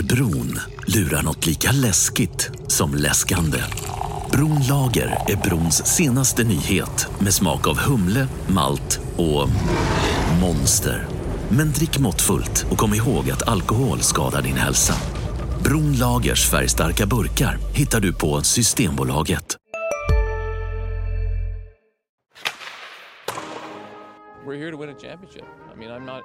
Under bron lurar något lika läskigt som läskande. Bronlager är brons senaste nyhet med smak av humle, malt och monster. Men drick måttfullt och kom ihåg att alkohol skadar din hälsa. Bronlagers färgstarka burkar hittar du på Systembolaget. We're here to win a championship. I mean, I'm not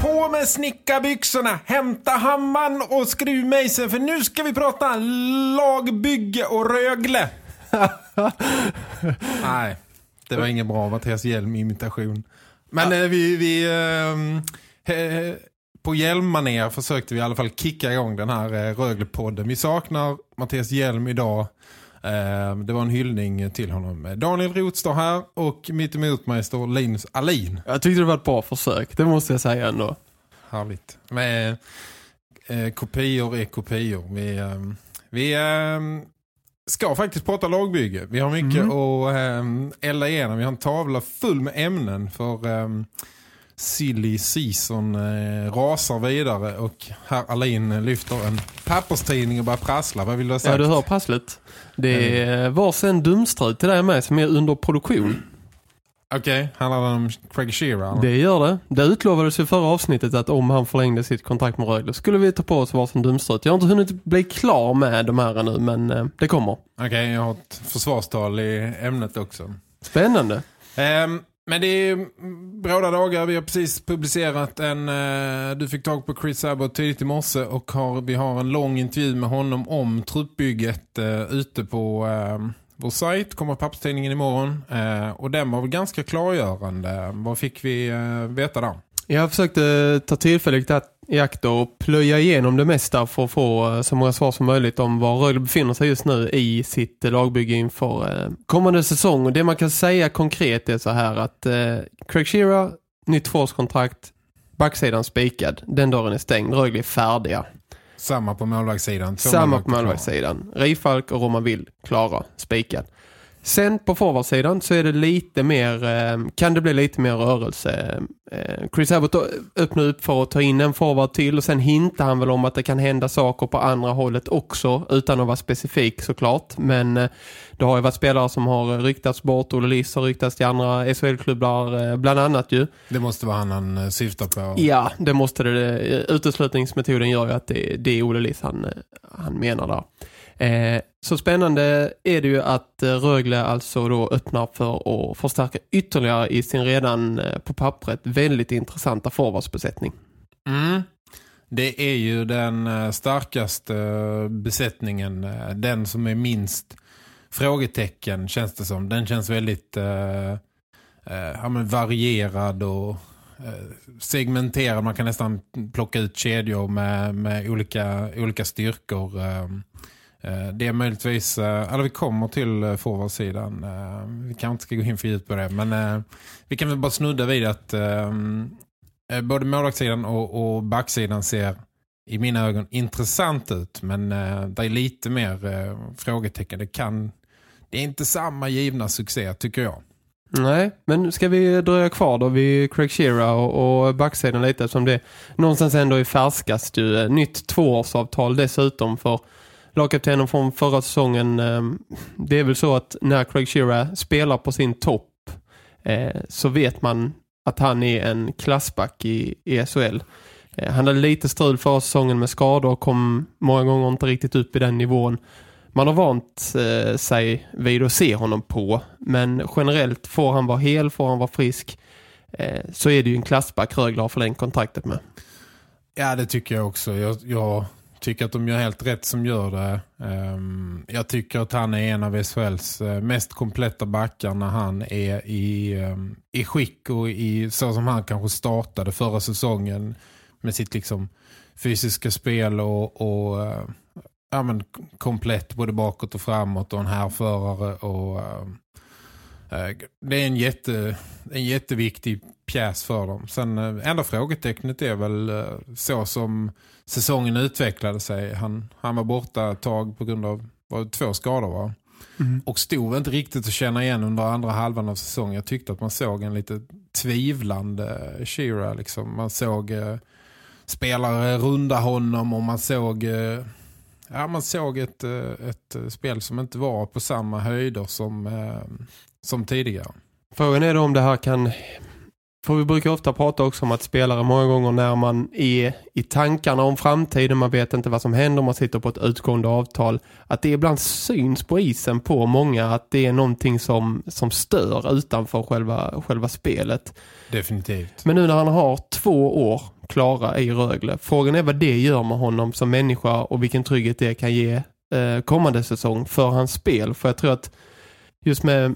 På med snickarbyxorna, hämta hammaren och skruvmejseln för nu ska vi prata lagbygge och Rögle. Nej, det var ingen bra Mattias Hjelm-imitation. Men eh, vi, vi eh, på Hjelm-manér försökte vi i alla fall kicka igång den här eh, Rögle-podden. Vi saknar Mattias Hjelm idag. Eh, det var en hyllning till honom. Daniel Roth står här och mitt emot mig står Linus Alin. Jag tyckte det var ett bra försök, det måste jag säga ändå. Härligt. Med eh, kopior är kopior. Vi, eh, vi eh, ska faktiskt prata lagbygge. Vi har mycket Mm. att eh, elda igenom. Vi har en tavla full med ämnen för eh, silly season eh, rasar vidare och herr Alin lyfter en papperstidning och börjar prassla. Vad vill du ha sagt? Ja, du hör prasslet. Det är varsin dumstrut till dig med som är under produktion. Okej, handlar det om Craig Shearer? Det gör det. Det utlovades i förra avsnittet att om han förlängde sitt kontrakt med Rögle skulle vi ta på oss varsin dumstrut. Jag har inte hunnit bli klar med de här ännu, men eh, det kommer. Okej, jag har ett försvarstal i ämnet också. Spännande. Ehm, men det är bråda dagar. Vi har precis publicerat en... eh, du fick tag på Chris Abbott tidigt i morse och har, vi har en lång intervju med honom om truppbygget eh, ute på eh, vår sajt. Kommer pappstidningen imorgon. Eh, och den var väl ganska klargörande. Vad fick vi eh, veta där? Jag försökte ta tillfället i akt och plöja igenom det mesta för att få eh, så många svar som möjligt om var Rögle befinner sig just nu i sitt eh, lagbygge inför eh, kommande säsong. Och det man kan säga konkret är så här att eh, Craig Shearer, nytt tvåårskontrakt, backsidan spikad. Den dörren är stängd. Rögle är färdiga. Samma på målvaktssidan. Samma på målvaktssidan. Rifalk och Roman Will klara, spikad. Sen på forwardsidan så är det lite mer, eh, kan det bli lite mer rörelse. Eh, Chris Abbott öppnar upp för att ta in en forward till och sen hintar han väl om att det kan hända saker på andra hållet också utan att vara specifik såklart. Men eh, det har ju varit spelare som har ryktats bort. Olle Liss har ryktats till andra SHL-klubbar bland annat ju. Det måste vara han han syftar på. Ja, det måste det. Uteslutningsmetoden gör ju att det, det är Olle Liss han, han menar där. Eh, så spännande är det ju att eh, Rögle alltså då öppnar för att förstärka ytterligare i sin redan eh, på pappret väldigt intressanta forwardsbesättning. Mm. Det är ju den eh, starkaste besättningen. Den som är minst frågetecken känns det som. Den känns väldigt eh, eh, ja, men varierad och eh, segmenterad. Man kan nästan plocka ut kedjor med, med olika, olika styrkor. Ehm. Eh, det är möjligtvis, eh, eller vi kommer till eh, forwardsidan. Vi kanske inte ska gå in för djupt på det. Men vi kan väl bara snudda vid att både målvaktssidan och, och backsidan ser i mina ögon intressant ut. Men det är lite mer frågetecken. Det, kan, det är inte samma givna succé tycker jag. Nej, men ska vi dröja kvar då vid Craig Shearer och, och backsidan lite eftersom det någonstans ändå är färskast ju. Nytt tvåårsavtal dessutom för lagkaptenen från förra säsongen. Eh, det är väl så att när Craig Shearer spelar på sin topp eh, så vet man att han är en klassback i, ESL. SHL. Eh, han hade lite strul förra säsongen med skador och kom många gånger inte riktigt upp i den nivån man har vant sig vid att se honom på. Men generellt får han vara hel, får han vara frisk så är det ju en klassback Rögle har förlängt kontraktet med. Ja, det tycker jag också. Jag, jag tycker att de gör helt rätt som gör det. Ehm, jag tycker att han är en av SHLs eh, mest kompletta backar när han är i, ehm, i skick och i, så som han kanske startade förra säsongen med sitt liksom fysiska spel och, och eh, ja, men, komplett både bakåt och framåt och en härförare och eh, det är en, jätte, en jätteviktig pjäs för dem. Sen enda frågetecknet är väl så som säsongen utvecklade sig. Han, han var borta ett tag på grund av var två skador va? Mm. Och stod inte riktigt att känna igen under andra halvan av säsongen. Jag tyckte att man såg en lite tvivlande Shira. Liksom. Man såg eh, spelare runda honom och man såg, eh, ja, man såg ett, eh, ett spel som inte var på samma höjder som, eh, som tidigare. Frågan är då om det här kan för vi brukar ofta prata också om att spelare många gånger när man är i tankarna om framtiden, man vet inte vad som händer, man sitter på ett utgående avtal, att det ibland syns på isen på många att det är någonting som, som stör utanför själva, själva spelet. Definitivt. Men nu när han har två år klara i Rögle, frågan är vad det gör med honom som människa och vilken trygghet det kan ge eh, kommande säsong för hans spel. För jag tror att just med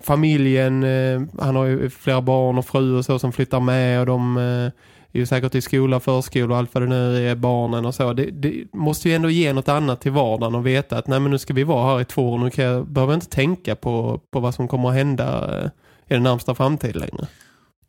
familjen, eh, han har ju flera barn och fru och så som flyttar med och de eh, är ju säkert i skola, förskola och allt vad det nu är, barnen och så. Det, det, måste ju ändå ge något annat till vardagen och veta att nej men nu ska vi vara här i två år, nu kan jag, behöver jag inte tänka på, på vad som kommer att hända eh, i den närmsta framtiden längre.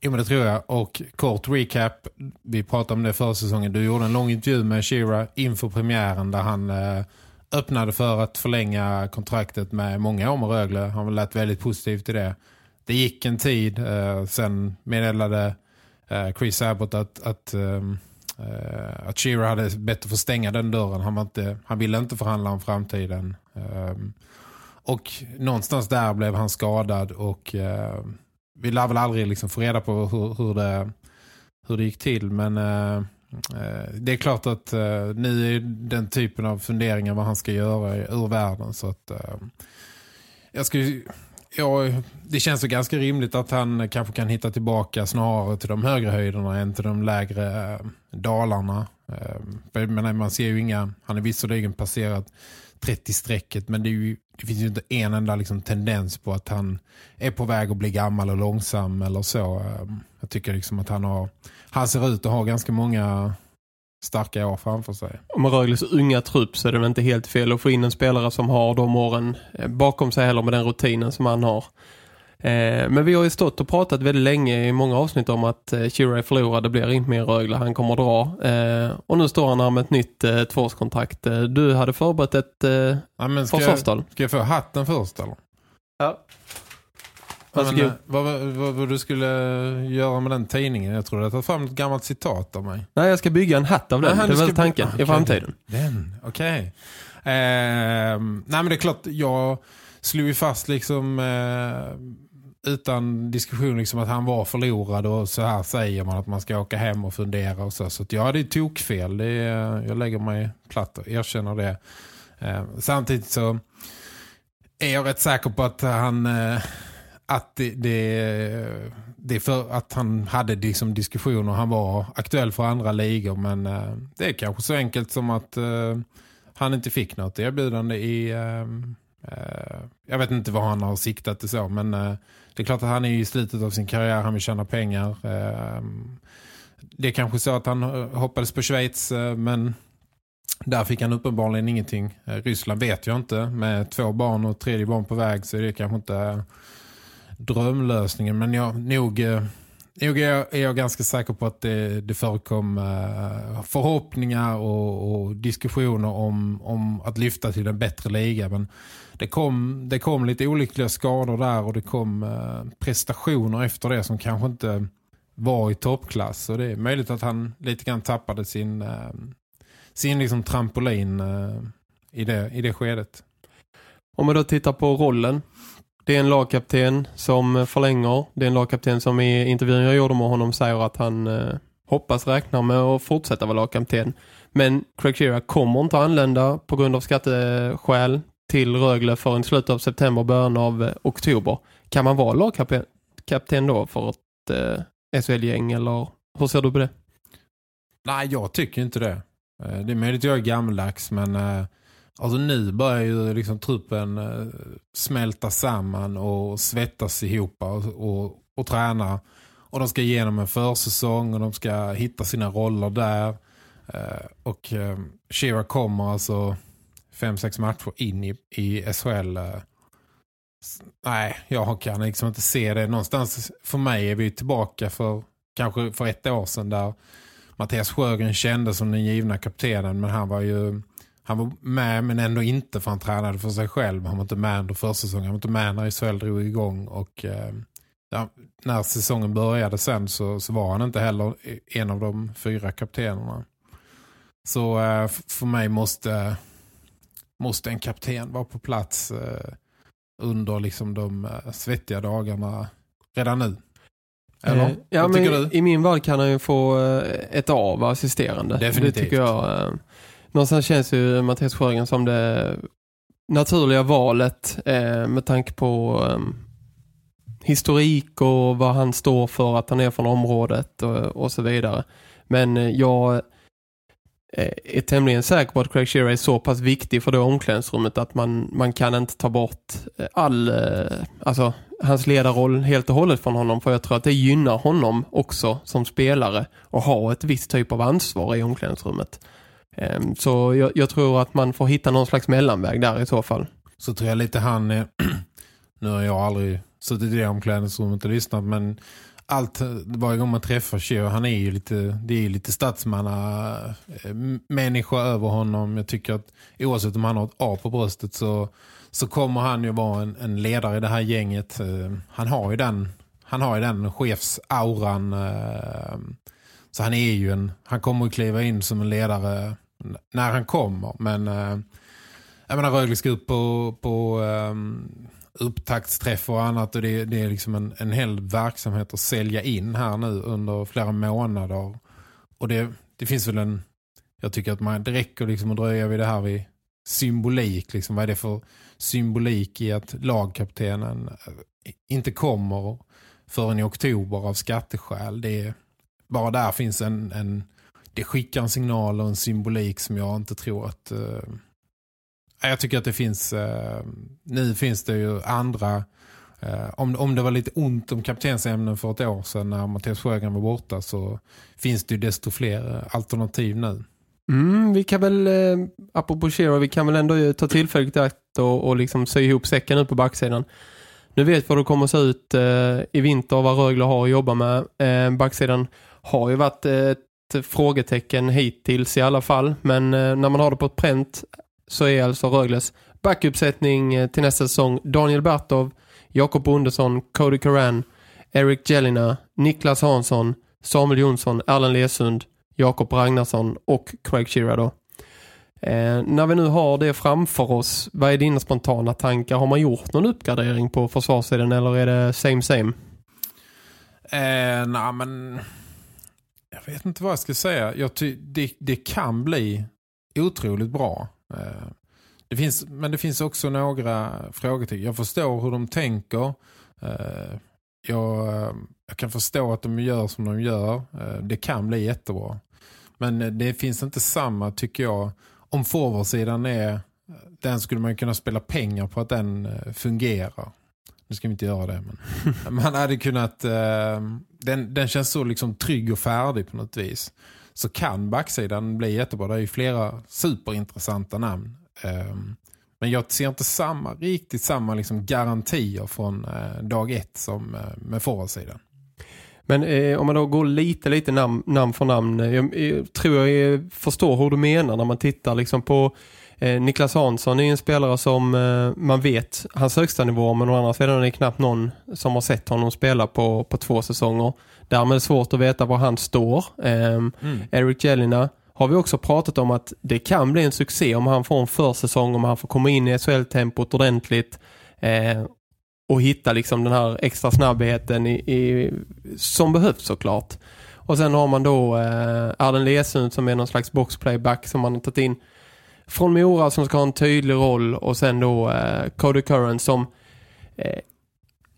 Jo men det tror jag. Och kort recap, vi pratade om det förra säsongen. Du gjorde en lång intervju med Shira inför premiären där han eh, öppnade för att förlänga kontraktet med många år med Rögle. Han lät väldigt positivt i det. Det gick en tid, eh, sen meddelade eh, Chris Abbott att, att, ehm, eh, att Shearer hade bett att få stänga den dörren. Han, var inte, han ville inte förhandla om framtiden. Ehm, och någonstans där blev han skadad och eh, vi lär väl aldrig liksom få reda på hur, hur, det, hur det gick till. Men Eh, Eh, det är klart att eh, nu är den typen av funderingar vad han ska göra ur världen så att eh, jag skulle ja, det känns ju ganska rimligt att han kanske kan hitta tillbaka snarare till de högre höjderna än till de lägre eh, dalarna. Eh, men man ser ju inga, han är visserligen passerat 30-strecket men det, ju, det, finns ju inte en enda liksom tendens på att han är på väg att bli gammal och långsam eller så. Jag tycker liksom att han har han ser ut att ha ganska många starka år framför sig. Om man Rögles unga trupp så är det väl inte helt fel att få in en spelare som har de åren eh, bakom sig heller med den rutinen som han har. Eh, men vi har ju stått och pratat väldigt länge i många avsnitt om att eh, Shirai förlorade, det blir inte mer Rögle, han kommer att dra. Och nu står han här med ett nytt tvåårskontrakt. Du hade förberett ett ja, ska, jag, ska jag få hatten först eller? Ja. Men, eh, vad, vad, vad, du skulle göra med den tidningen? Jag tror du har tagit fram ett gammalt citat av mig. Nej, jag ska bygga en hatt av den. Nej, det var tanken okay. i framtiden. Den, okej. Okay. Eh, nej, men det är klart, jag slog ju fast liksom eh, utan diskussion liksom att han var förlorad och så här säger man att man ska åka hem och fundera och så. Så att, ja, det är tokfel. Det är, jag lägger mig platt och erkänner det. Eh, samtidigt så är jag rätt säker på att han... Att det, det, det är för att han hade liksom diskussioner. Han var aktuell för andra ligor men eh, det är kanske så enkelt som att eh, han inte fick något erbjudande i... Eh, jag vet inte vad han har siktat det så men det är klart att han är i slutet av sin karriär. Han vill tjäna pengar. det är kanske så att han hoppades på Schweiz men där fick han uppenbarligen ingenting. Ryssland vet jag inte. Med två barn och tredje barn på väg så är det kanske inte drömlösningen. Men jag, nog, eh, nog är, jag, är jag ganska säker på att det, det förekom eh, förhoppningar och, och, diskussioner om, om att lyfta till en bättre liga. Men det kom, det kom lite olyckliga skador där och det kom eh, prestationer efter det som kanske inte var i toppklass. Och det är möjligt att han lite grann tappade sin, sin liksom trampolin i, det, i det skedet. Om man då tittar på rollen det är en lagkapten som eh, förlänger. Det är en lagkapten som i intervjun jag gjorde med honom säger att han eh, hoppas räkna med att fortsätta vara lagkapten. Men Craig Shearer kommer inte att anlända på grund av skatteskäl till Rögle förrän slutet av september, början av eh, oktober. Kan man vara lagkapten då för ett eh, SHL-gäng eller hur ser du på det? Nej, jag tycker inte det. Eh, det är möjligt att jag är gammaldags men eh, Alltså nu börjar ju liksom truppen eh, smälta samman och svettas ihop och, och, och träna. Och de ska igenom en försäsong och de ska hitta sina roller där. Eh, och eh, Shira kommer alltså fem, sex matcher in i, i SHL. Nej, jag kan liksom inte se det. Någonstans för mig är vi tillbaka för kanske för ett år sedan där Mattias Sjögren kände som den givna kaptenen men han var ju han var med men ändå inte för han tränade för sig själv. Han var inte med under försäsongen. Han var inte med när SHL drog igång och eh, ja, när säsongen började sen så, så var han inte heller en av de fyra kaptenerna. Så eh, för mig måste, måste en kapten vara på plats eh, under liksom de svettiga dagarna redan nu. Eller? Ja, Vad men? I min värld kan han ju få ett av assisterande. Definitivt. Det tycker jag. Någonstans känns ju Mattias Sjögren som det naturliga valet eh, med tanke på eh, historik och vad han står för, att han är från området och, och så vidare. Men eh, jag eh, är tämligen säker på att Craig Shearer är så pass viktig för det omklädningsrummet att man, man kan inte ta bort eh, all, alltså hans ledarroll helt och hållet från honom för jag tror att det gynnar honom också som spelare att ha ett visst typ av ansvar i omklädningsrummet. Ehm, så jag, jag tror att man får hitta någon slags mellanväg där i så fall. så tror jag lite han är, nu har jag aldrig suttit i det omklädningsrummet och lyssnat men allt, varje gång man träffar Kjö, han är ju lite, det är ju lite statsmanna eh, människa över honom. Jag tycker att oavsett om han har ett A på bröstet så, så kommer han ju vara en, en ledare i det här gänget. Ehm, han har ju den, han har ju den chefsauran eh, så han är ju en, han kommer att kliva in som en ledare när han kommer. Men eh, jag menar Rögle ska upp på, på ehm, um, upptaktsträffar och annat och det, det är liksom en, en hel verksamhet att sälja in här nu under flera månader. Och det, det finns väl en, jag tycker att man, det räcker liksom att dröja vid det här vid symbolik. Liksom, vad är det för symbolik i att lagkaptenen eh, inte kommer förrän i oktober av skatteskäl. Det är, bara där finns en, en det skickar en signal och en symbolik som jag inte tror att eh, jag tycker att det finns eh, nu finns det ju andra eh, om, om det var lite ont om kaptensämnen för ett år sedan när Mattias Sjögren var borta så finns det ju desto fler eh, alternativ nu. Mm, vi kan väl, eh, apropå Shiro, vi kan väl ändå ju ta tillfället i akt och, och liksom sy ihop säcken nu på backsidan. Nu vet vi vad det kommer att se ut eh, i vinter och vad Rögle har att jobba med. Eh, backsidan har ju varit ett frågetecken hittills i alla fall. Men eh, när man har det på ett pränt så är alltså Rögles backuppsättning eh, till nästa säsong Daniel Bartov, Jakob Bondesson, Cody Curran, Eric Jelina, Niklas Hansson, Samuel Jonsson, Erlen Lesund, Jakob Ragnarsson och Craig Shearer då. Eh, när vi nu har det framför oss, vad är dina spontana tankar? Har man gjort någon uppgradering på försvarssidan eller är det same same? Eh, nej men jag vet inte vad jag ska säga. Jag det, det kan bli otroligt bra. Eh, det finns, men det finns också några frågetecken. Jag förstår hur de tänker. Eh, jag, eh, jag kan förstå att de gör som de gör. Det kan bli jättebra. Men det finns inte samma tycker jag. Om forwardsidan är den skulle man kunna spela pengar på att den fungerar. Nu ska vi inte göra det. Men man hade kunnat... Eh, den, den känns så liksom trygg och färdig på något vis. Så kan backsidan bli jättebra. Det är ju flera superintressanta namn. Eh, men jag ser inte samma, riktigt samma liksom garantier från eh, dag ett som eh, med forwardsidan. Men eh, om man då går lite, lite namn, namn för namn. Eh, jag, jag tror jag förstår hur du menar när man tittar liksom på Niklas Hansson är en spelare som eh, man vet hans högsta nivå men å andra sidan är det knappt någon som har sett honom spela på, på två säsonger. Därmed är det svårt att veta var han står. Ehm, Eric Jelina har vi också pratat om att det kan bli en succé om han får en försäsong, om han får komma in i SHL-tempot ordentligt eh, och hitta liksom den här extra snabbheten i, i, som behövs såklart. Och sen har man då eh, Arden Lesund som är någon slags boxplayback som man har tagit in från Mora som ska ha en tydlig roll och sen då eh, Cody Curran som eh,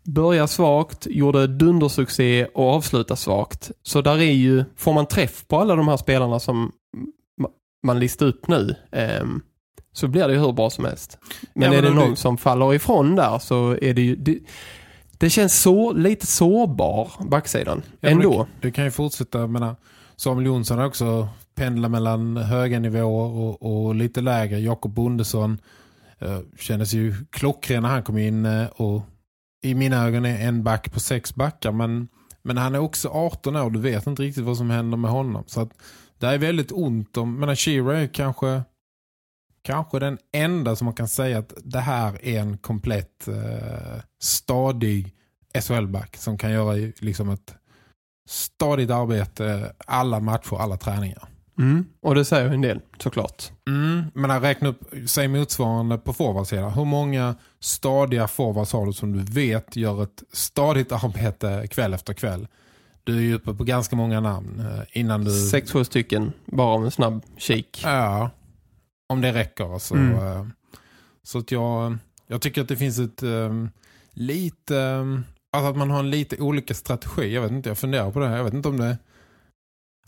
börjar svagt, gjorde dundersuccé och avslutar svagt. Så där är ju, får man träff på alla de här spelarna som ma- man listar upp nu ehm, så blir det ju hur bra som helst. Men Ja, är men det om någon du- som faller ifrån där så är det ju det, det känns så lite sårbar backsidan Ja, ändå. Du, du kan ju fortsätta, jag menar, Samuel Jonsson har också pendla mellan höga nivåer och, och lite lägre. Jakob Bondesson eh, kändes ju klockren när han kom in eh, och i mina ögon är en back på sex backar men, men han är också 18 år och du vet inte riktigt vad som händer med honom. Så att det är väldigt ont om, men Shira är kanske kanske den enda som man kan säga att det här är en komplett eh, stadig SHL-back som kan göra liksom ett stadigt arbete alla matcher, alla träningar. Mm. Och det säger en del, såklart. Mm, men att räkna upp, säg motsvarande på forwardsidan. Hur många stadiga forwards har du som du vet gör ett stadigt arbete kväll efter kväll? Du är ju uppe på ganska många namn eh, innan du... Sex, sju stycken, bara om en snabb kik. Ja, om det räcker. Alltså. Mm. Eh, Så att jag, jag tycker att det finns ett um, lite... Um, alltså att man har en lite olika strategi. Jag vet inte, jag funderar på det här. Jag vet inte om det...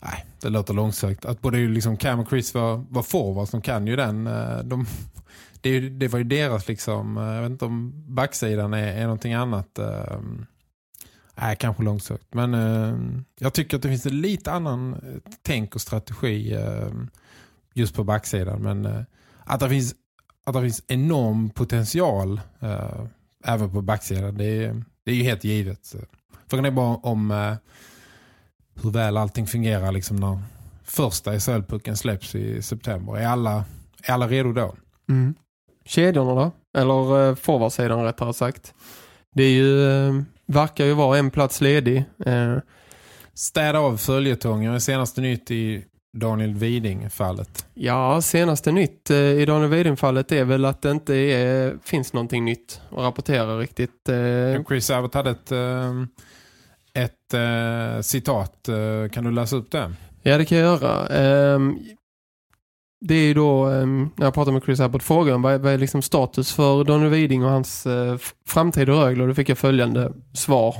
Nej, det låter långsökt. Att både liksom Cam och Chris var, var forwards, de kan ju den. Eh, de, det, det var ju deras liksom... Eh, jag vet inte om backsidan är, är någonting annat. Ehm, nej, kanske långsökt. Men ehm, jag tycker att det finns en lite annan eh, tänk och strategi ehm, just på backsidan. Men att, det finns, att det finns enorm potential även på backsidan, det är, det är ju helt givet. Frågan är bara om hur väl allting fungerar liksom när första SHL-pucken släpps i september. Är alla, är alla redo då? Mm. Kedjorna då? Eller eh, forwardsidan rättare sagt. Det är ju, eh, verkar ju vara en plats ledig. Eh, Städa av följetongen. Senaste nytt i Daniel Widing-fallet. ja, senaste nytt eh, i Daniel Widing-fallet är väl att det inte är, finns någonting nytt att rapportera riktigt. Eh, Chris Abbott hade ett, eh, ett eh, citat. Eh, kan du läsa upp det? Ja, det kan jag göra. Um, det är ju då, um, när jag pratar med Chris Abbott, frågan vad är, vad är liksom status för Daniel Widing och hans eh, uh, framtid i Rögle? Då fick jag följande svar.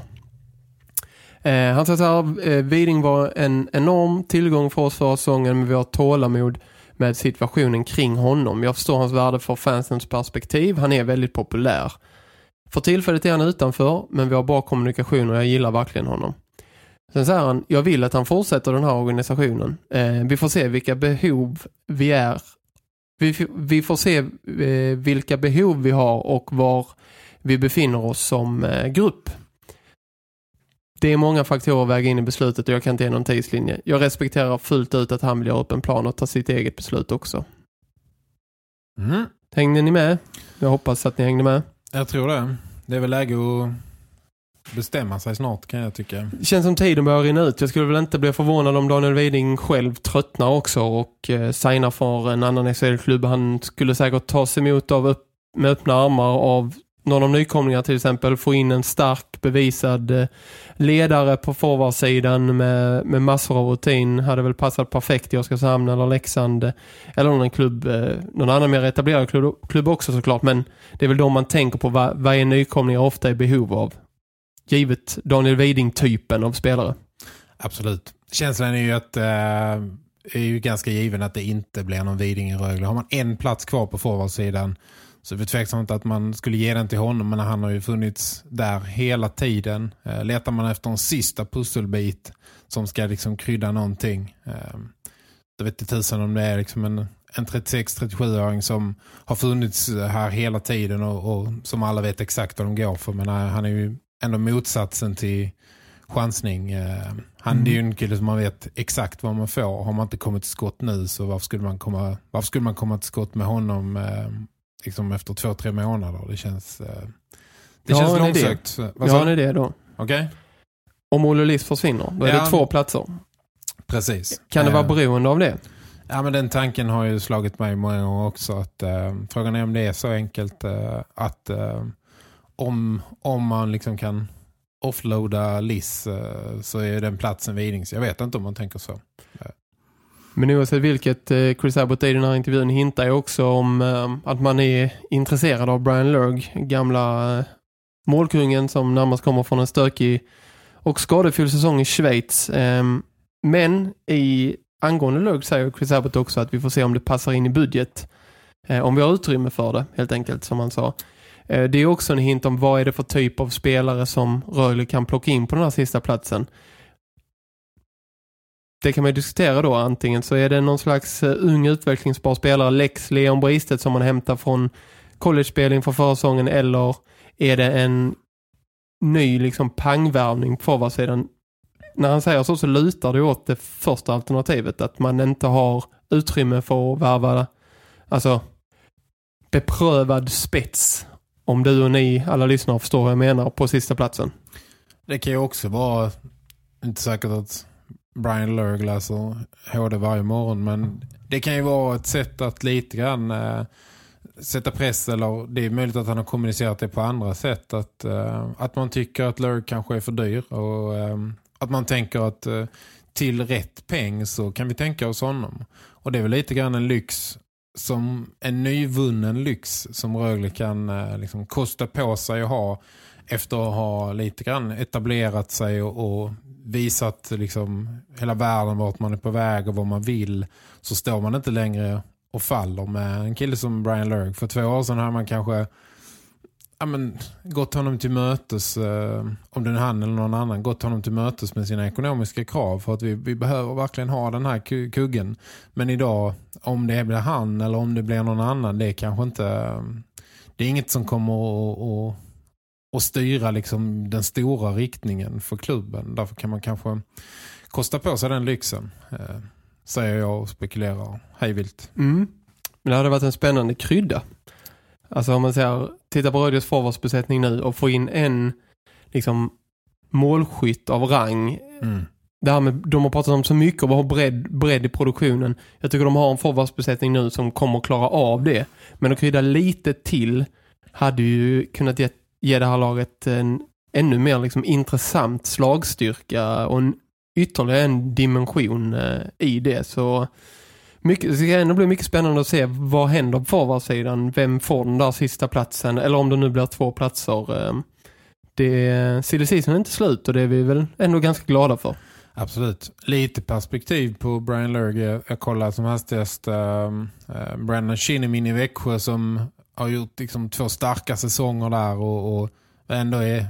Uh, han sa så här, Widing var en enorm tillgång för oss förra säsongen, men vi har tålamod med situationen kring honom. Jag förstår hans värde för fansens perspektiv. Han är väldigt populär. För tillfället är han utanför, men vi har bra kommunikation och jag gillar verkligen honom. Sen säger han, jag vill att han fortsätter den här organisationen. Eh, vi får se vilka behov vi är. Vi, vi får se eh, vilka behov vi har och var vi befinner oss som eh, grupp. Det är många faktorer att väga in i beslutet och jag kan inte ge någon tidslinje. Jag respekterar fullt ut att han vill göra upp en plan och ta sitt eget beslut också. Mm. Hängde ni med? Jag hoppas att ni hängde med. Jag tror det. Det är väl läge att bestämma sig snart kan jag tycka. Det känns som tiden börjar rinna ut. Jag skulle väl inte bli förvånad om Daniel Widing själv tröttnar också och eh, signar för en annan SHL-klubb. Han skulle säkert tas emot av upp, med öppna armar av någon av nykomlingar till exempel. Få in en stark bevisad eh, ledare på forwardsidan med, med massor av rutin. Hade väl passat perfekt i Oskarshamn eller Leksand eh, eller någon klubb, eh, någon annan mer etablerad klubb, klubb också såklart. Men det är väl då man tänker på vad, vad är nykomlingar ofta i behov av givet Daniel Widing-typen av spelare. Absolut. Känslan är ju att eh, är ju ganska given att det inte blir någon Widing i Rögle. Har man en plats kvar på forwardsidan så är det tveksamt att man skulle ge den till honom men han har ju funnits där hela tiden. Eh, letar man efter en sista pusselbit som ska liksom krydda någonting. Jag vet inte tusen om det är liksom en, en 36-37-åring som har funnits här hela tiden och, och som alla vet exakt vad de går för. Men eh, han är ju ändå motsatsen till chansning. Eh, Han det är ju en kille som man vet exakt vad man får. Har man inte kommit till skott nu så varför skulle man komma, varför skulle man komma till skott med honom eh, liksom efter två, tre månader? Det känns, eh, det Ja, känns långsökt. Vad Ja, en du? idé då. Okej, Om Olle Liss försvinner, då är Ja. det två platser. precis. Kan det vara Eh, beroende av det? Ja, men den tanken har ju slagit mig många gånger också. Att, eh, frågan är om det är så enkelt eh, att eh, om, om man liksom kan offloada Liss eh, så är den platsen Widings. Jag vet inte om man tänker så. Men oavsett vilket, eh, Chris Abbott i den här intervjun hintar ju också om eh, att man är intresserad av Brian Lurg, gamla eh, målkungen som närmast kommer från en stökig och skadefylld säsong i Schweiz. Ehm, men i angående Lurg säger Chris Abbott också att vi får se om det passar in i budget. Om vi har utrymme för det, helt enkelt, som han sa. Det är också en hint om vad är det för typ av spelare som Rögle kan plocka in på den här sista platsen det kan man ju diskutera då. Antingen så är det någon slags eh, ung utvecklingsbar spelare, Lex Leon Bristet som man hämtar från college-spel inför försäsongen eller är det en ny liksom pangvärvning på forwardsidan? När han säger så så lutar det åt det första alternativet att man inte har utrymme för att värva alltså beprövad spets om du och ni alla lyssnare förstår vad jag menar på sista platsen. Det kan ju också vara inte säkert att Brian Lurg läser HD varje morgon men det kan ju vara ett sätt att lite grann eh, sätta press eller det är möjligt att han har kommunicerat det på andra sätt att, eh, att man tycker att Lurg kanske är för dyr och eh, att man tänker att eh, till rätt peng så kan vi tänka oss honom. Och det är väl lite grann en lyx som en nyvunnen lyx som Rögle kan eh, liksom kosta på sig att ha efter att ha lite grann etablerat sig och, och visat liksom hela världen vart man är på väg och vad man vill så står man inte längre och faller med en kille som Brian Lurg. För två år sedan har man kanske ja, men, gått honom till mötes, eh, om det är han eller någon annan, gått honom till mötes med sina ekonomiska krav för att vi, vi behöver verkligen ha den här kuggen. Men idag, om det blir han eller om det blir någon annan, det är kanske inte eh, det är inget som kommer att, att styra liksom den stora riktningen för klubben. Därför kan man kanske kosta på sig den lyxen, eh, säger jag och spekulerar hejvilt. Mm. Men det hade varit en spännande krydda Alltså om man säger, titta på Rödjos forwardsbesättning nu och få in en liksom målskytt av rang. Mm. Det här med, de har pratat om så mycket och har bredd, bredd i produktionen. Jag tycker de har en forwardsbesättning nu som kommer att klara av det. Men att krydda lite till hade ju kunnat ge, ge det här laget en ännu mer liksom intressant slagstyrka och en, ytterligare en dimension eh, i det. Så mycket, det ska ändå bli mycket spännande att se vad händer på forwardsidan. Vem får den där sista platsen? Eller om det nu blir två platser. Eh, det, silly season är inte slut och det är vi väl ändå ganska glada för. Absolut. Lite perspektiv på Brian Lurg. Jag kollar som hastigast uh, Brandon Kinnemin i Växjö som har gjort liksom två starka säsonger där och, och ändå är,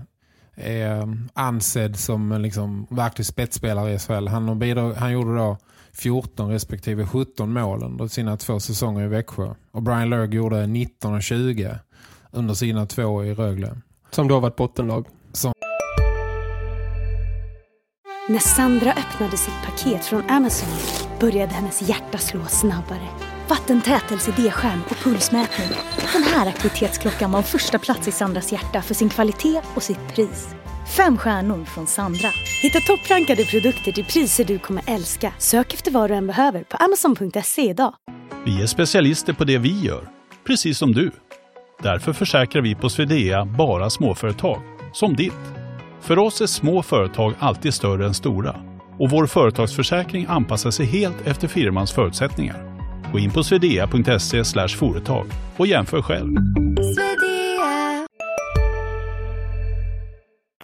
är um, ansedd som liksom verklig spetsspelare i SHL. Han, bidrag, han gjorde då 14 respektive 17 mål under sina två säsonger i Växjö. Och Brian Lurg gjorde 19 och 20 under sina två i Rögle. Som då var ett bottenlag. Som... När Sandra öppnade sitt paket från Amazon började hennes hjärta slå snabbare. Vattentät LCD-skärm och pulsmätning. Den här aktivitetsklockan var första plats i Sandras hjärta för sin kvalitet och sitt pris. Fem stjärnor från Sandra. Hitta topprankade produkter till priser du kommer älska. Sök efter vad du än behöver på amazon.se idag. Vi är specialister på det vi gör, precis som du. Därför försäkrar vi på Swedea bara småföretag, som ditt. För oss är små företag alltid större än stora och vår företagsförsäkring anpassar sig helt efter firmans förutsättningar. Gå in på swedea.se företag och jämför själv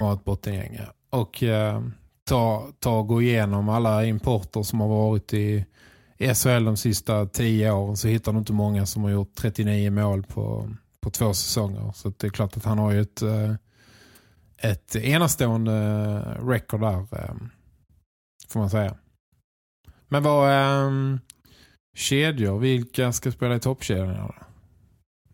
var ett bottengäng. Och eh, ta, ta och gå igenom alla importer som har varit i SHL de sista tio åren så hittar du inte många som har gjort 39 mål på, på två säsonger. Så det är klart att han har ju ett, eh, ett enastående record där eh, får man säga. Men vad um, kedjor, vilka ska spela i toppkedjorna?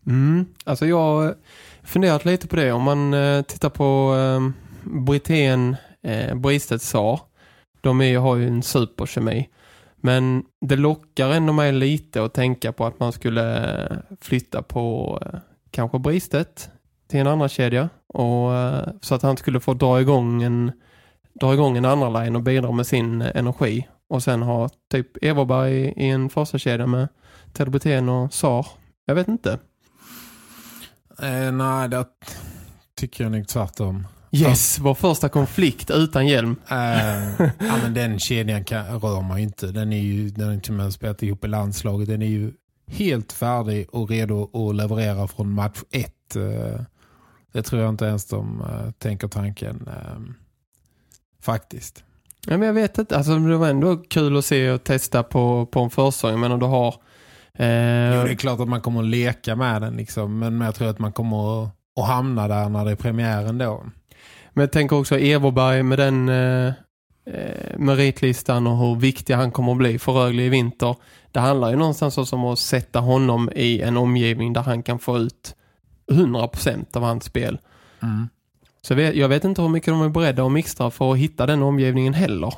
Mm, alltså jag funderat lite på det. Om man eh, tittar på ehm, eh, Britten, eh, Bristet sa, de är, har ju en superkemi. Men det lockar ändå mig lite att tänka på att man skulle eh, flytta på eh, kanske Bristet till en annan kedja. Och, eh, så att han skulle få dra igång en, dra igång en andra line och bidra med sin eh, energi. Och sen ha typ Everberg i, i en första kedja med Ted Britten och Sar. Jag vet inte. Eh, nej, det tycker jag nog tvärtom. Yes, ja. vår första konflikt utan hjälm. Eh, ja, men den kedjan kan, rör man ju inte. Den är ju den är och med spelat ihop i landslaget. Den är ju helt färdig och redo att leverera från match ett. Eh, det tror jag inte ens de uh, tänker tanken. Uh, faktiskt. Ja, men jag vet inte. Alltså, det var ändå kul att se och testa på, på en försäsong. Men om du har Eh, jo, det är klart att man kommer att leka med den liksom, men jag tror att man kommer att, att hamna där när det är premiären då. Men jag tänker också Everberg med den eh, eh, meritlistan och hur viktig han kommer att bli för Rögle i vinter. Det handlar ju någonstans om att sätta honom i en omgivning där han kan få ut 100% av hans spel. Mm. Så jag vet inte hur mycket de är beredda att mixtra för att hitta den omgivningen heller.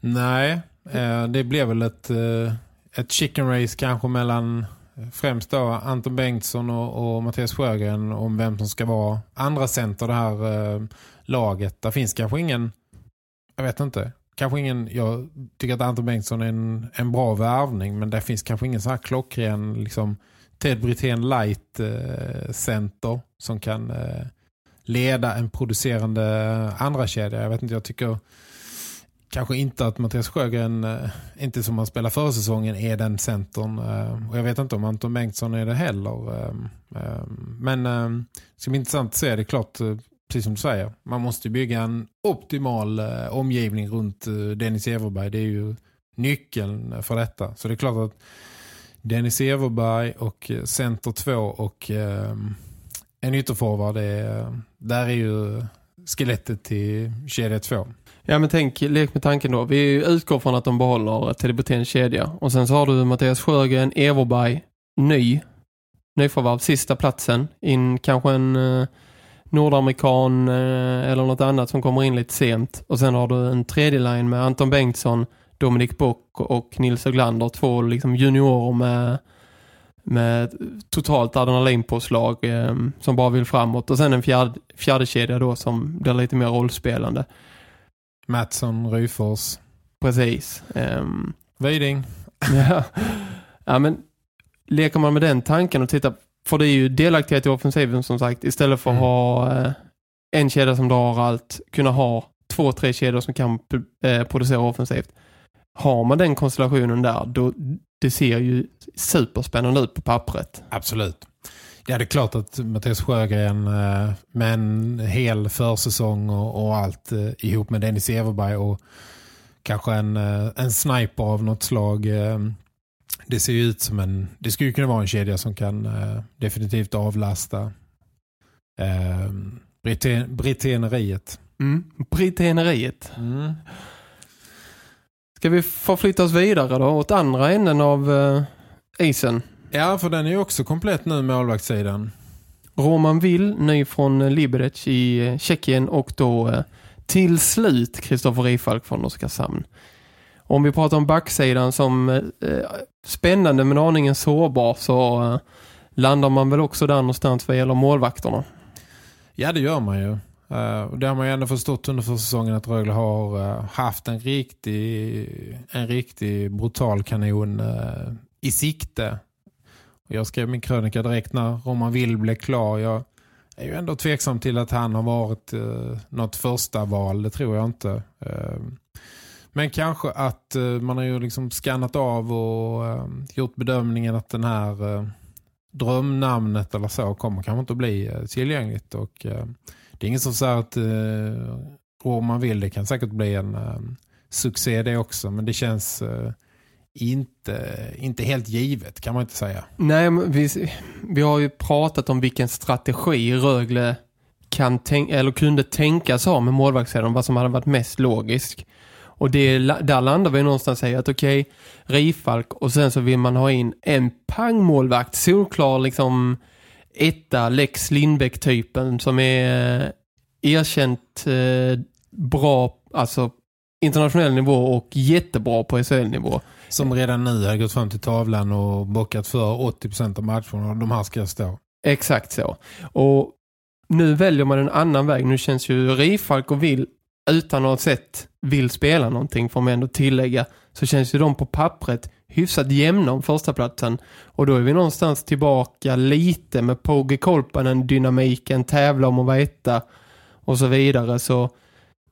Nej, eh, det blev väl ett, eh, ett chicken race kanske mellan främst då Anton Bengtsson och, och Mattias Sjögren om vem som ska vara andra center det här eh, laget. Där finns kanske ingen, jag vet inte, kanske ingen, jag tycker att Anton Bengtsson är en, en bra värvning men det finns kanske ingen så här klockren liksom Ted Brithén light eh, center som kan eh, leda en producerande andra kedja. Jag vet inte, jag tycker kanske inte att Mattias Sjögren, eh, inte som han spelar förra säsongen, är den centern. Eh, och jag vet inte om Anton Bengtsson är det heller. Eh, men det ska bli intressant att se. Det är klart, precis som du säger, man måste bygga en optimal omgivning runt Dennis Everberg. Det är ju nyckeln för detta. Så det är klart att Dennis Everberg och center 2 och en ytterforward, där är ju skelettet till kedja 2. Ja men tänk, lek med tanken då. Vi utgår från att de behåller Telebotens kedja. Och sen så har du Mattias Sjögren, Everberg, ny. Nyförvärv, sista platsen. In kanske en eh, nordamerikan eh, eller något annat som kommer in lite sent. Och sen har du en tredje line med Anton Bengtsson, Dominik Bock och Nils Öglander. Två liksom juniorer med, med totalt adrenalinpåslag eh, som bara vill framåt. Och sen en fjärde, fjärde kedja då som blir lite mer rollspelande. Mattsson, Ryfors. Precis. Um, Weiding. ja. ja, men leker man med den tanken och tittar, för det är ju delaktighet i offensiven som sagt, istället för att mm. ha eh, en kedja som drar allt, kunna ha två, tre kedjor som kan eh, producera offensivt. Har man den konstellationen där, då det ser ju superspännande ut på pappret. Absolut. Ja, det är klart att Mattias Sjögren eh, med en hel försäsong och, och allt eh, ihop med Dennis Everberg och kanske en, eh, en sniper av något slag. Det ser ju ut som en, det skulle kunna vara en kedja som kan definitivt avlasta eh, britteneriet. Mm, britteneriet. Mm. Ska vi förflytta oss vidare då åt andra änden av uh, isen? Ja, för den är ju också komplett nu med målvaktssidan. Roman Will, ny från Liberec i eh, Tjeckien och då eh, till slut Kristoffer Rifalk från Oskarshamn. Om vi pratar om backsidan som eh, spännande men aningen sårbar så eh, landar man väl också där någonstans vad gäller målvakterna. Ja, det gör man ju. Uh, det har man ju ändå förstått under säsongen att Rögle har uh, haft en riktig, en riktig brutal kanon uh, i sikte jag skrev min krönika direkt när Roman Will blev klar. Jag är ju ändå tveksam till att han har varit uh, något första val. Det tror jag inte. Men kanske att man har ju liksom skannat av och gjort bedömningen att den här drömnamnet eller så kommer kanske inte att bli tillgängligt. Och det är ingen som säger att eh, man vill, det kan säkert bli en eh, succé det också. Men det känns eh, inte, inte helt givet kan man inte säga. Nej, vi, vi har ju pratat om vilken strategi Rögle kan eller kunde tänkas ha med målvaktssidan, vad som hade varit mest logisk. Och det, där landar vi någonstans säga att okej, okay, Rifalk och sen så vill man ha in en pangmålvakt, solklar liksom etta Lex Lindbäck-typen som är eh, erkänt eh, bra, alltså internationell nivå och jättebra på SHL-nivå. Som redan nu har gått fram till tavlan och bockat för 80% av matcherna och de här ska stå. Exakt så. Och nu väljer man en annan väg. Nu känns ju Rifalk och Vill utan något sätt vill spela någonting får man ändå tillägga. Så känns ju de på pappret hyfsat jämna om första platsen. Och då är vi någonstans tillbaka lite med Pogge Kolpanen, dynamiken, tävla om att vara etta och så vidare. Så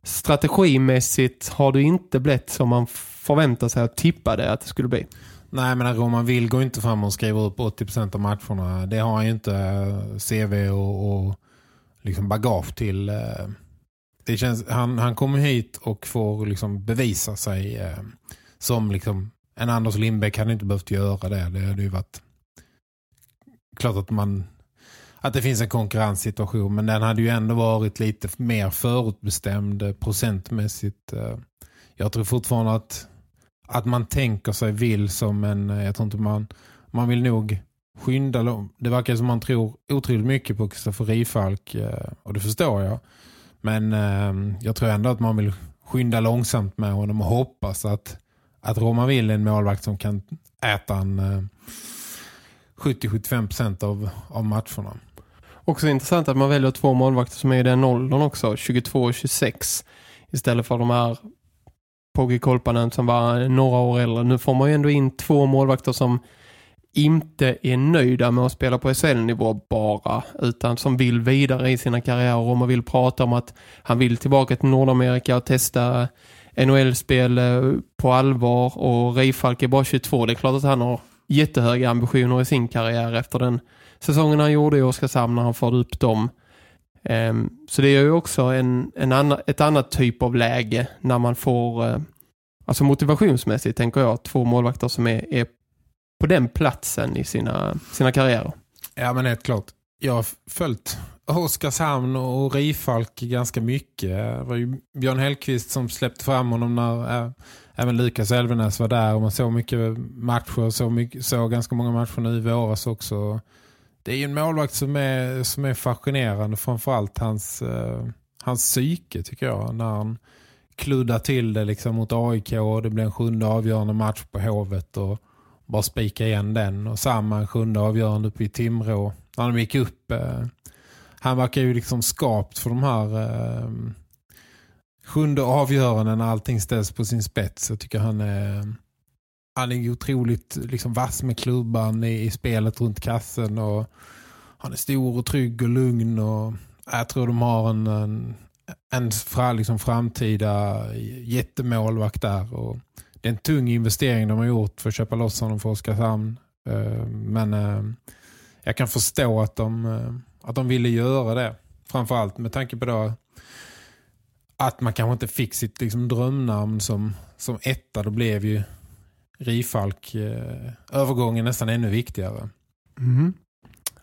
strategimässigt har det inte blivit som man förväntar sig att tippa det att det skulle bli. Nej, men alltså, Roman Will går inte fram och skriver upp 80% av matcherna. Det har han ju inte eh, CV och, och liksom bagage till. Eh, det känns, han, han kommer hit och får liksom bevisa sig eh, som liksom en Anders Lindbäck hade inte behövt göra det. Det hade ju varit klart att man att det finns en konkurrenssituation. Men den hade ju ändå varit lite mer förutbestämd eh, procentmässigt. Eh. Jag tror fortfarande att, att man tänker sig vill som en... Eh, jag tror inte man... Man vill nog skynda... Det verkar som man tror otroligt mycket på Kristoffer Rifalk. Och det förstår jag. Men jag tror ändå att man vill skynda långsamt med honom och hoppas att, att Roma vill en målvakt som kan äta en eh, 70-75% av, av matcherna. Också intressant att man väljer två målvakter som är i den åldern också, 22 och 26. Istället för de här Pogge Kolpanen som var några år äldre. Nu får man ju ändå in två målvakter som inte är nöjda med att spela på SL-nivå bara utan som vill vidare i sina karriärer och man vill prata om att han vill tillbaka till Nordamerika och testa NHL-spel eh, på allvar och Reifalk är bara 22. Det är klart att han har jättehöga ambitioner i sin karriär efter den säsongen han gjorde i Oskarshamn när han förde upp dem. Ehm, så det är ju också en, en annan, ett annat typ av läge när man får, eh, alltså motivationsmässigt tänker jag, två målvakter som är, är på den platsen i sina, sina karriärer. Ja men helt klart. Jag har följt Oskarshamn och Rifalk ganska mycket. Det var ju Björn Hellqvist som släppte fram honom när äh, även Lukas Elvenäs var där och man såg mycket matcher såg, mycket, såg ganska många matcher nu i våras också. Det är ju en målvakt som är, som är fascinerande framförallt hans, hans psyke tycker jag när han kluddar till det liksom mot AIK och det blir en sjunde avgörande match på Hovet och bara spika igen den och samma sjunde avgörande uppe i Timrå när de gick upp han verkar ju liksom skapt för de här eh, sjunde avgöranden när allting ställs på sin spets. Jag tycker han är, han är otroligt liksom vass med klubban i, i spelet runt kassen och han är stor och trygg och lugn och jag tror de har en, en, en fra, liksom framtida jättemålvakt där och det är en tung investering de har gjort för att köpa loss honom för Oskarshamn. Eh, men eh, jag kan förstå att de eh, att de ville göra det. Framförallt med tanke på då att man kanske inte fick sitt liksom, drömnamn som, som etta. Då blev ju Rifalk eh, övergången nästan ännu viktigare. Mm.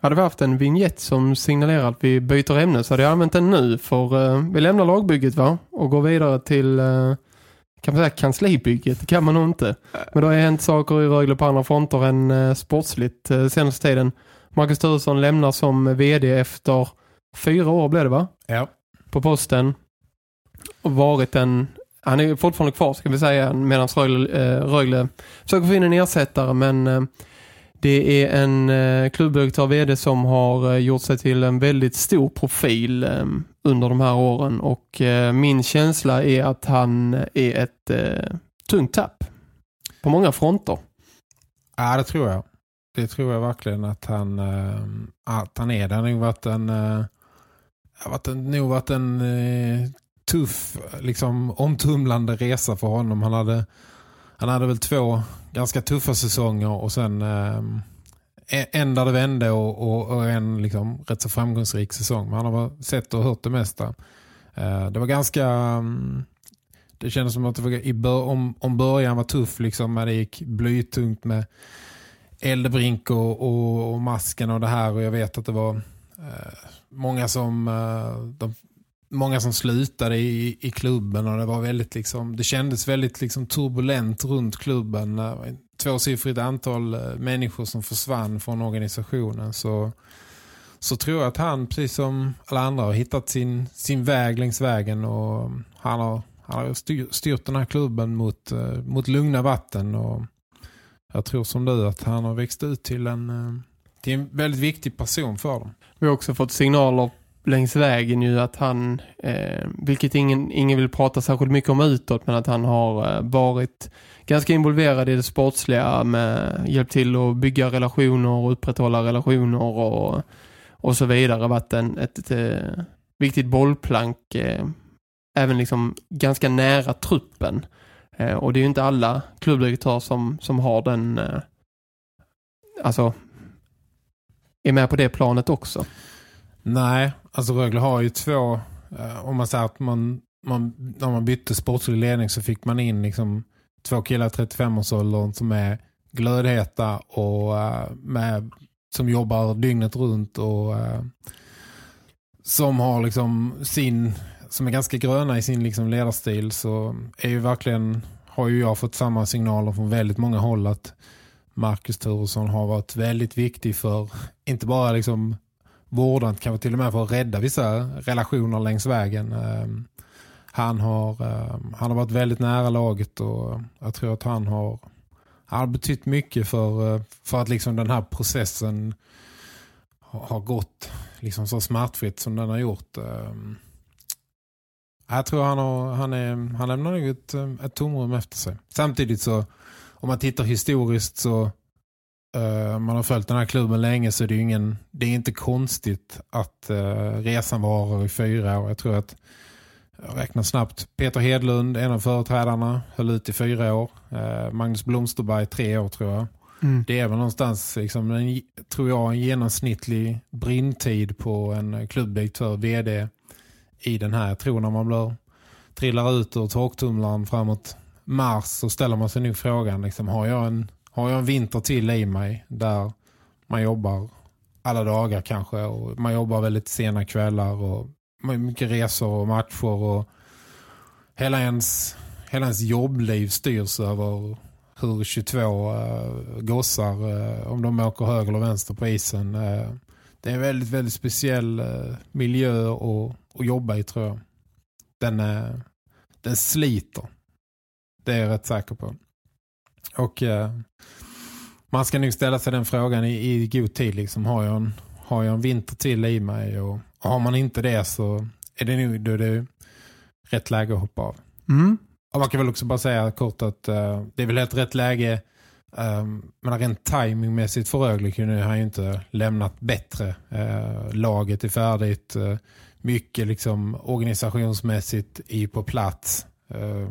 Hade vi haft en vignett som signalerar att vi byter ämne så hade jag använt den nu. För eh, vi lämnar lagbygget va? Och går vidare till eh, kan man säga kanslibygget. Det kan man nog inte. Men då har hänt saker i Rögle på andra fronter än eh, sportsligt eh, senaste tiden. Marcus Turesson lämnar som vd efter fyra år blev det va? Ja. På posten. Och varit en... Han är fortfarande kvar ska vi säga medan Rögle, eh, Rögle försöker få in en ersättare men eh, det är en eh, klubbdirektör vd som har eh, gjort sig till en väldigt stor profil eh, under de här åren och eh, min känsla är att han är ett eh, tungt tapp på många fronter. Ja, det tror jag. Det tror jag verkligen att han, äh, att han är. Det har nog varit en, äh, varit en, nog varit en äh, tuff, liksom omtumlande resa för honom. Han hade, han hade väl två ganska tuffa säsonger och sen e-, en där det vände och, och, och, en liksom rätt så framgångsrik säsong. Men han har sett och hört det mesta. det var ganska... Mm, det kändes som att det var, i bör, om, om början var tuff liksom, när det gick blytungt med Eldebrink och, och, och, masken och det här. Och jag vet att det var eh, många som eh, de, många som slutade i, i klubben och det var väldigt liksom det kändes väldigt liksom turbulent runt klubben. Tvåsiffrigt antal eh, människor som försvann från organisationen. Så så tror jag att han precis som alla andra har hittat sin, sin väg längs vägen och han har, han har styrt den här klubben mot, eh, mot lugna vatten och jag tror som du att han har växt ut till en, eh, till en väldigt viktig person för dem. Vi har också fått signaler längs vägen ju att han, eh, vilket ingen, ingen vill prata särskilt mycket om utåt, men att han har eh, varit ganska involverad i det sportsliga med hjälp till att bygga relationer och upprätthålla relationer och, och så vidare. Varit en, ett, ett, ett viktigt bollplank eh, även liksom ganska nära truppen. Eh, och det är ju inte alla klubbdirektörer som, som har den eh, alltså är med på det planet också. Nej, alltså Rögle har ju två eh, om man säger att man, man när man bytte sportslig ledning så fick man in liksom två killar 35-årsåldern som är glödheta och eh, med som jobbar dygnet runt och eh, som har liksom sin som är ganska gröna i sin liksom ledarstil så är ju verkligen har ju jag fått samma signaler från väldigt många håll att Marcus Turesson har varit väldigt viktig för inte bara liksom vårdandet, kanske till och med för att rädda vissa relationer längs vägen. Ehm, han har, ehm, han har varit väldigt nära laget och jag tror att han har, han har betytt mycket för, eh, för att liksom den här processen har gått liksom så smärtfritt som den har gjort. Ehm, jag tror han, har, han, är, han lämnar nog ett, ett tomrum efter sig. Samtidigt så, om man tittar historiskt så uh, man har följt den här klubben länge så är det, ingen, det är inte konstigt att uh, resan varar i fyra år. Jag tror att jag räknar snabbt. Peter Hedlund, en av företrädarna, höll ut i fyra år. Uh, Magnus Blomsterberg, tre år tror jag. Mm. Det är väl någonstans, liksom, en, tror jag, en genomsnittlig brintid på en klubbdirektör, vd i den här. Jag tror när man blir, trillar ut ur torktumlaren framåt mars så ställer man sig nu frågan, liksom, har, jag en, har jag en vinter till i mig där man jobbar alla dagar kanske och man jobbar väldigt sena kvällar och mycket resor och matcher och hela ens, hela ens jobbliv styrs över hur 22 äh, eh, gossar, äh, om de åker höger eller vänster på isen. äh, det är en väldigt, väldigt speciell uh, miljö att, att jobba i tror jag. Den, uh, den sliter. Det är jag rätt säker på. Och man ska nog ställa sig den frågan i, i god tid. Liksom, har, jag en, har jag en vinter till i mig? Och, och har man inte det så är det nog då är det rätt läge att hoppa av. Mm. Och man kan väl också bara säga kort att uh, det är väl helt rätt läge. Um, men rent timingmässigt för Rögle kunde han ju inte lämnat bättre. Uh, laget är färdigt. Uh, mycket liksom organisationsmässigt i på plats. Uh,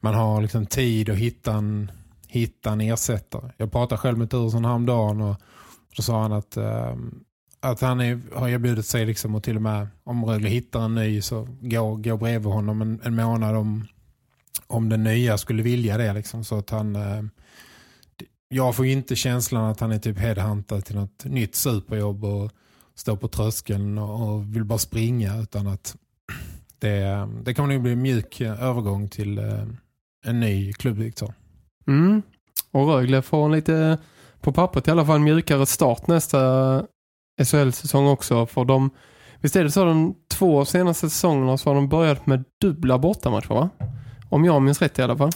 man har liksom tid att hitta en, hitta en ersättare. Jag pratade själv med Tursson häromdagen och då sa han att, att han är, har erbjudit sig liksom och till och med om Rögle hittar en ny så gå, går bredvid honom en, en månad om om den nya skulle vilja det liksom, så att han eh, jag får inte känslan att han är typ headhuntad till något nytt superjobb och står på tröskeln och, vill bara springa utan att det, det kommer nog bli en mjuk övergång till eh, en ny klubbdirektör. Mm. Och Rögle får en lite på pappret i alla fall mjukare start nästa SHL-säsong också för de Visst är det så de två senaste säsongerna så har de börjat med dubbla bortamatcher va? Om jag minns rätt i alla fall.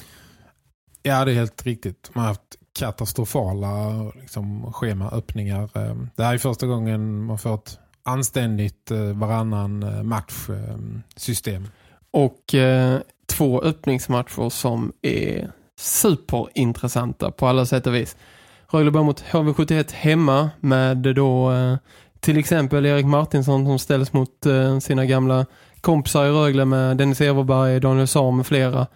Ja, det är helt riktigt. Man har haft katastrofala liksom, schemaöppningar. Ehm, det här är första gången man får ett anständigt eh, varannan eh, matchsystem. Ehm, och eh, två öppningsmatcher som är superintressanta på alla sätt och vis. Rögle börjar mot HV71 hemma med då eh, till exempel Erik Martinsson som ställs mot eh, sina gamla kompisar i Rögle med Dennis Everberg, Daniel Sam med flera.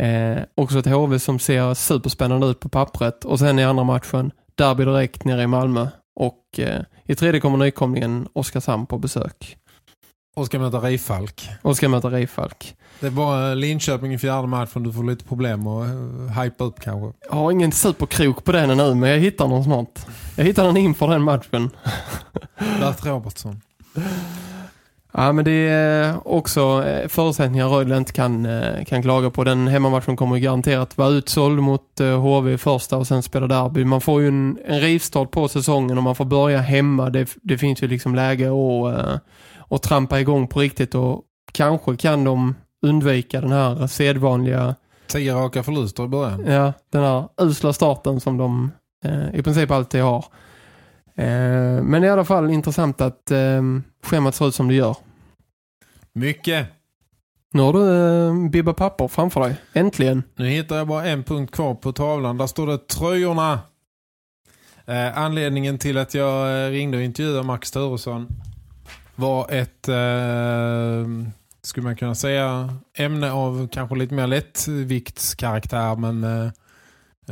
Eh, också ett HV som ser superspännande ut på pappret. Och sen i andra matchen, derby direkt nere i Malmö. Och eh, i tredje kommer nykomlingen Oskarshamn på besök. Och ska möta Reifalk. Och ska möta Reifalk. Det är bara Linköping i fjärde matchen du får lite problem att uh, hypa upp kanske. Jag har ingen superkrok på den ännu men jag hittar någon snart. Jag hittar den inför den matchen. Bert Robertsson. Ja, men det är också eh, förutsättningar Rögle inte kan, eh, kan klaga på. Den hemmamatchen kommer garanterat vara utsåld mot HV eh, första och sen spela derby. Man får ju en, en rivstart på säsongen och man får börja hemma. Det, det finns ju liksom läge att, att trampa igång på riktigt och kanske kan de undvika den här sedvanliga... Tio raka förluster i början. Ja, den här usla starten som de eh, i princip alltid har. Eh, men i alla fall intressant att eh, schemat ser ut som det gör. Mycket. Nu har du eh, bibba papper framför dig. Äntligen. Nu hittar jag bara en punkt kvar på tavlan. Där står det tröjorna. Eh, anledningen till att jag eh, ringde och intervjuade Max Turesson var ett, eh, skulle man kunna säga, ämne av kanske lite mer lättviktskaraktär. Men eh,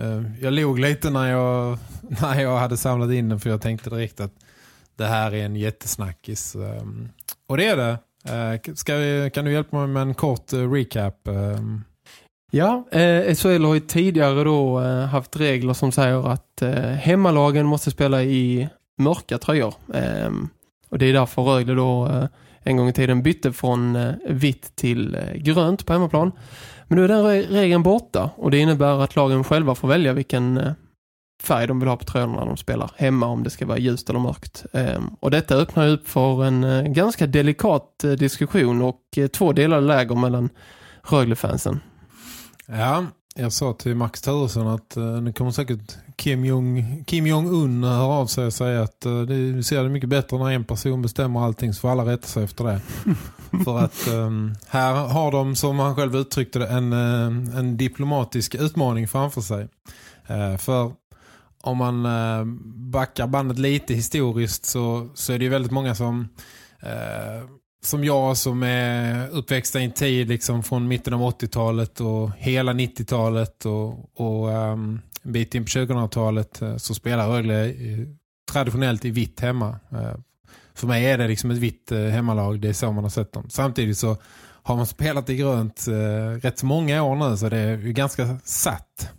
Eh, jag log lite när jag, när jag hade samlat in den för jag tänkte direkt att det här är en jättesnackis. Ehm, och det är det. Eh, ska kan du hjälpa mig med en kort eh, recap? Ehm? Ja, eh, SHL har ju tidigare då eh, haft regler som säger att eh, hemmalagen måste spela i mörka tröjor. Eh, och det är därför Rögle då eh, en gång i tiden bytte från eh, vitt till eh, grönt på hemmaplan. Men nu är den re regeln borta och det innebär att lagen själva får välja vilken eh, färg de vill ha på tröjorna när de spelar hemma om det ska vara ljust eller mörkt. Ehm, och detta öppnar upp för en eh, ganska delikat eh, diskussion och två delade läger mellan Rögle-fansen. Ja, jag sa till Max Turesson att nu kommer säkert Kim Jong Kim Jong-Un höra av sig och säga att det ser det mycket bättre när en person bestämmer allting så får alla rätta sig efter det. För att um, här har de, som han själv uttryckte det, en, eh, en diplomatisk utmaning framför sig. Uh, för om man uh, backar bandet lite historiskt så, så är det ju väldigt många som uh, som jag som är uppväxta i en tid liksom från mitten av 80-talet och hela 90-talet och, och um, en bit in på 2000-talet så spelar Rögle traditionellt i vitt hemma. För mig är det liksom ett vitt hemmalag, det är så man har sett dem. Samtidigt så har man spelat i grönt rätt många år nu så det är ju ganska satt.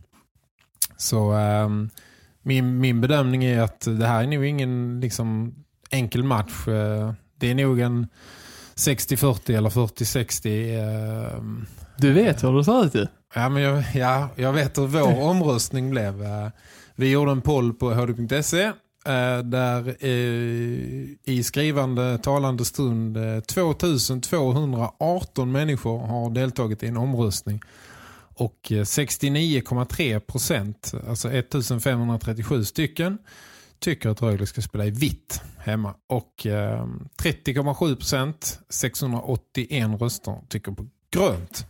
Så um, min, min bedömning är att det här är nog ingen liksom, enkel match. det är nog en 60-40 eller 40-60. Eh, du vet hur det ser ut ju. Ja, men jag, ja, jag vet hur vår omröstning blev. Eh, vi gjorde en poll på hd.se eh, Eh, där i skrivande talande stund eh, 2218 människor har deltagit i en omröstning. Och eh, 69,3 procent, alltså 1537 stycken, tycker att Rögle ska spela i vitt hemma. Och 30,7 procent, 681 röster, tycker på grönt.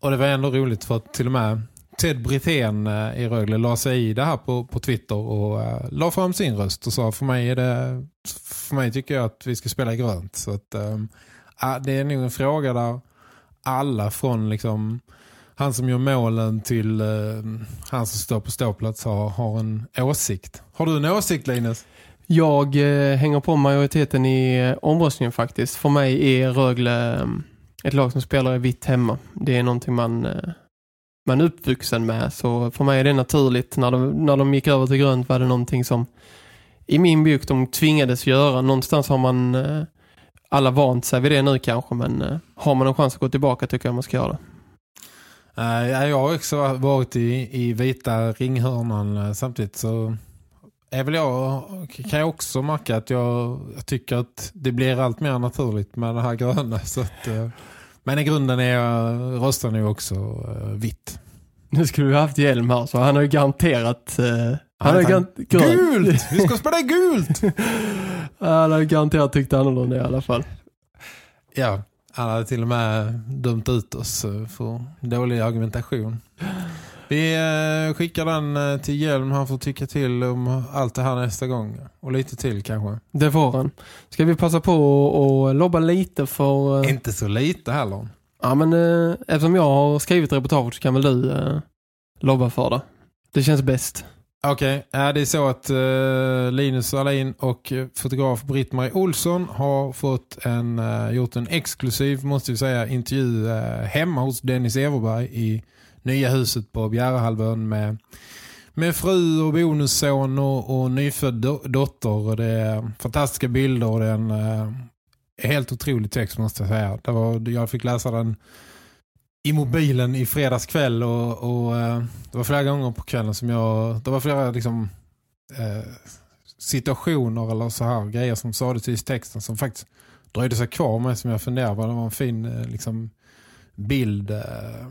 Och det var ändå roligt för att till och med Ted Brithén eh, i Rögle la sig i det här på, på Twitter och uh, la fram sin röst och sa för mig är det för mig tycker jag att vi ska spela grönt. Så att, eh, det är nog en fråga där alla från liksom han som gör målen till uh, han som står på ståplats har, har en åsikt. Har du en åsikt Linus? Jag eh, hänger på majoriteten i omröstningen faktiskt. För mig är Rögle ehm, ett lag som spelar i vitt hemma. Det är någonting man, eh, man är uppvuxen med. Så för mig är det naturligt. När de, när de gick över till grönt var det någonting som i min bok de tvingades göra. Någonstans har man eh, alla vant sig vid det nu kanske. Men eh, har man en chans att gå tillbaka tycker jag man ska göra det. Eh, jag har också varit i, i vita ringhörnan eh, samtidigt så är väl jag, kan jag också märka att jag, jag, tycker att det blir allt mer naturligt med det här gröna. Så att, eh, men i grunden är jag, röstar nu också vitt. Nu skulle du haft hjälm här så han har ju garanterat... han, han har garanterat gult! Vi ska spela gult! han har garanterat tyckt annorlunda i alla fall. Ja, han hade till och med dömt ut oss eh, för dålig argumentation. Vi eh, skickar den eh, till Hjelm. Han får tycka till om allt det här nästa gång. Och lite till kanske. Det får han. Ska vi passa på att lobba lite för... Inte så lite heller. Ja, men eftersom jag har skrivit reportage så kan väl du lobba för det. Det känns bäst. Okej, okay. det är så att Linus Alin och fotograf Britt-Marie Olsson har fått en, gjort en exklusiv, måste vi säga, intervju hemma hos Dennis Everberg i nya huset på Bjärehalvön med, med fru och bonusson och, och nyfödd do dotter. Och det är fantastiska bilder och det är en eh, helt otrolig text måste jag säga. Det var, jag fick läsa den i mobilen i fredags kväll och, och eh, det var flera gånger på kvällen som jag, det var flera liksom eh, situationer eller så här grejer som sades i texten som faktiskt dröjde sig kvar med som jag funderade på. Det var en fin eh, liksom, bild eh,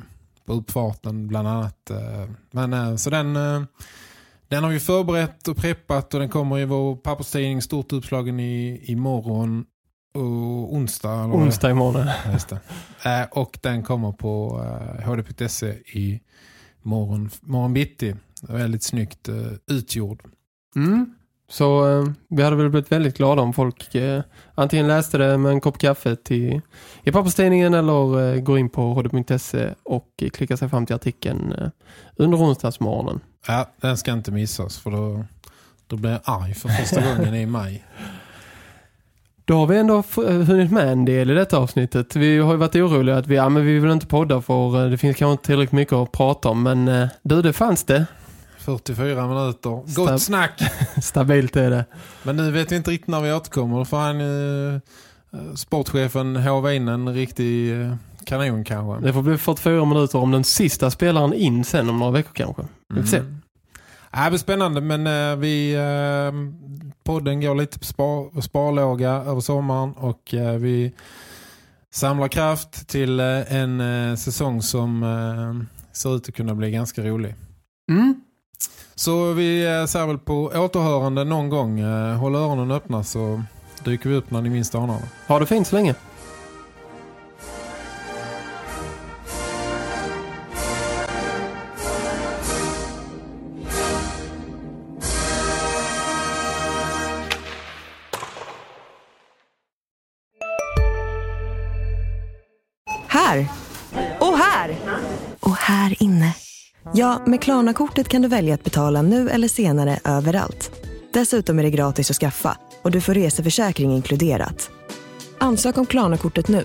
på uppfarten bland annat. Eh. Men eh, så den, den har vi förberett och preppat och den kommer i vår papperstidning stort uppslagen i, i morgon och onsdag. Eller onsdag imorgon. Eh, och den kommer på eh, hd.se i morgon, morgon bitti. Väldigt snyggt eh, utgjord. Mm. Så eh, vi hade väl blivit väldigt glada om folk eh, antingen läste det med en kopp kaffe till, i papperstidningen eller eh, går in på hd.se och klickar sig fram till artikeln eh, under onsdagsmorgonen. Ja, den ska inte missas för då, då blir jag arg för första gången i maj. Då har vi ändå f- hunnit med en del i detta avsnittet. Vi har ju varit oroliga att vi, ja, men vi vill inte podda för eh, det finns kanske inte tillräckligt mycket att prata om. Men eh, du, det fanns det. 44 minuter. Gott Stab- snack. Stabilt är det. Men nu vet vi inte riktigt när vi återkommer. Får han eh, sportchefen håva in en riktig eh, kanon kanske. Det får bli 44 minuter om den sista spelaren in sen om några veckor kanske. Vi får se. Mm. Ja, det blir spännande men eh, vi eh, podden går lite på spar, sparlåga över sommaren och eh, vi samlar kraft till eh, en eh, säsong som eh, ser ut att kunna bli ganska rolig. Mm. Så vi ser väl på återhörande någon gång. Eh, håll öronen öppna så dyker vi upp när ni minst anar det. Ha det fint så länge. Här! Och här! Och här inne. Ja, med Klarna-kortet kan du välja att betala nu eller senare överallt. Dessutom är det gratis att skaffa och du får reseförsäkring inkluderat. Ansök om Klarna-kortet nu.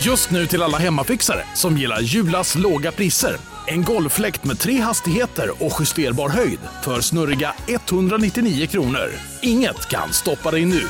Just nu till alla hemmafixare som gillar Julas låga priser. En golffläkt med tre hastigheter och justerbar höjd för snurriga 199 kronor. Inget kan stoppa dig nu.